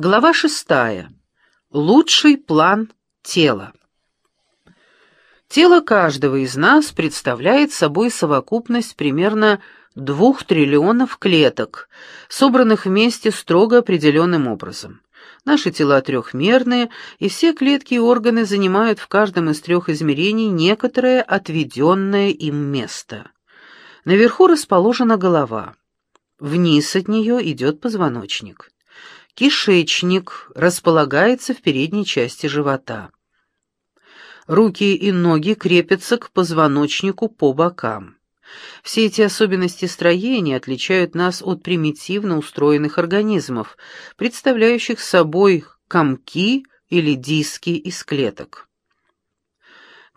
Глава шестая. Лучший план тела. Тело каждого из нас представляет собой совокупность примерно двух триллионов клеток, собранных вместе строго определенным образом. Наши тела трехмерные, и все клетки и органы занимают в каждом из трех измерений некоторое отведенное им место. Наверху расположена голова. Вниз от нее идет позвоночник. Кишечник располагается в передней части живота. Руки и ноги крепятся к позвоночнику по бокам. Все эти особенности строения отличают нас от примитивно устроенных организмов, представляющих собой комки или диски из клеток.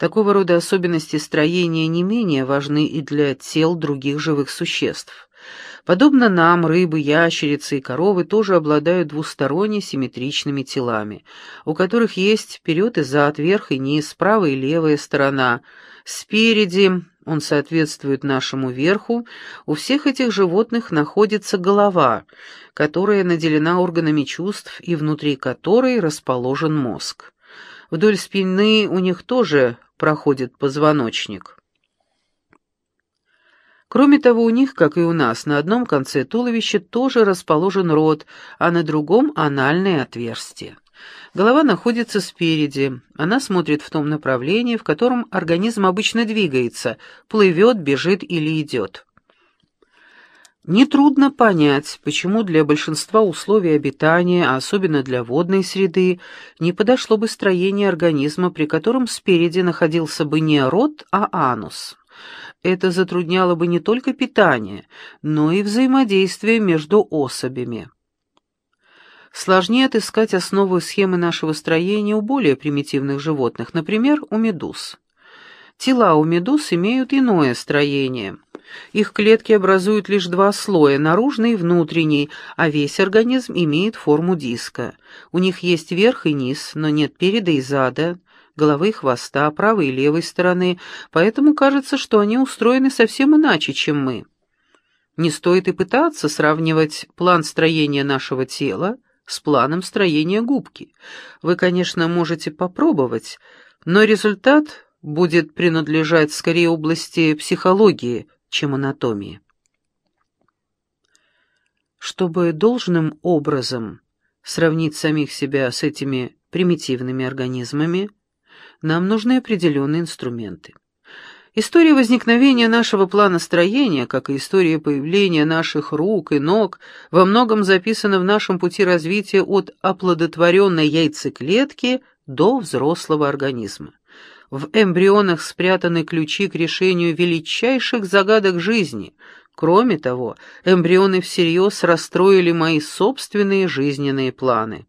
Такого рода особенности строения не менее важны и для тел других живых существ. Подобно нам, рыбы, ящерицы и коровы тоже обладают двусторонне симметричными телами, у которых есть вперед и зад, верх и низ, правая и левая сторона. Спереди он соответствует нашему верху, у всех этих животных находится голова, которая наделена органами чувств и внутри которой расположен мозг. Вдоль спины у них тоже проходит позвоночник. Кроме того, у них, как и у нас, на одном конце туловища тоже расположен рот, а на другом — анальное отверстие. Голова находится спереди, она смотрит в том направлении, в котором организм обычно двигается, плывет, бежит или идет. Нетрудно понять, почему для большинства условий обитания, а особенно для водной среды, не подошло бы строение организма, при котором спереди находился бы не рот, а анус. Это затрудняло бы не только питание, но и взаимодействие между особями. Сложнее отыскать основу схемы нашего строения у более примитивных животных, например, у медуз. Тела у медуз имеют иное строение. Их клетки образуют лишь два слоя, наружный и внутренний, а весь организм имеет форму диска. У них есть верх и низ, но нет переда и зада головы и хвоста, правой и левой стороны, поэтому кажется, что они устроены совсем иначе, чем мы. Не стоит и пытаться сравнивать план строения нашего тела с планом строения губки. Вы, конечно, можете попробовать, но результат будет принадлежать скорее области психологии, чем анатомии. Чтобы должным образом сравнить самих себя с этими примитивными организмами, нам нужны определенные инструменты. История возникновения нашего плана строения, как и история появления наших рук и ног, во многом записана в нашем пути развития от оплодотворенной яйцеклетки до взрослого организма. В эмбрионах спрятаны ключи к решению величайших загадок жизни. Кроме того, эмбрионы всерьез расстроили мои собственные жизненные планы.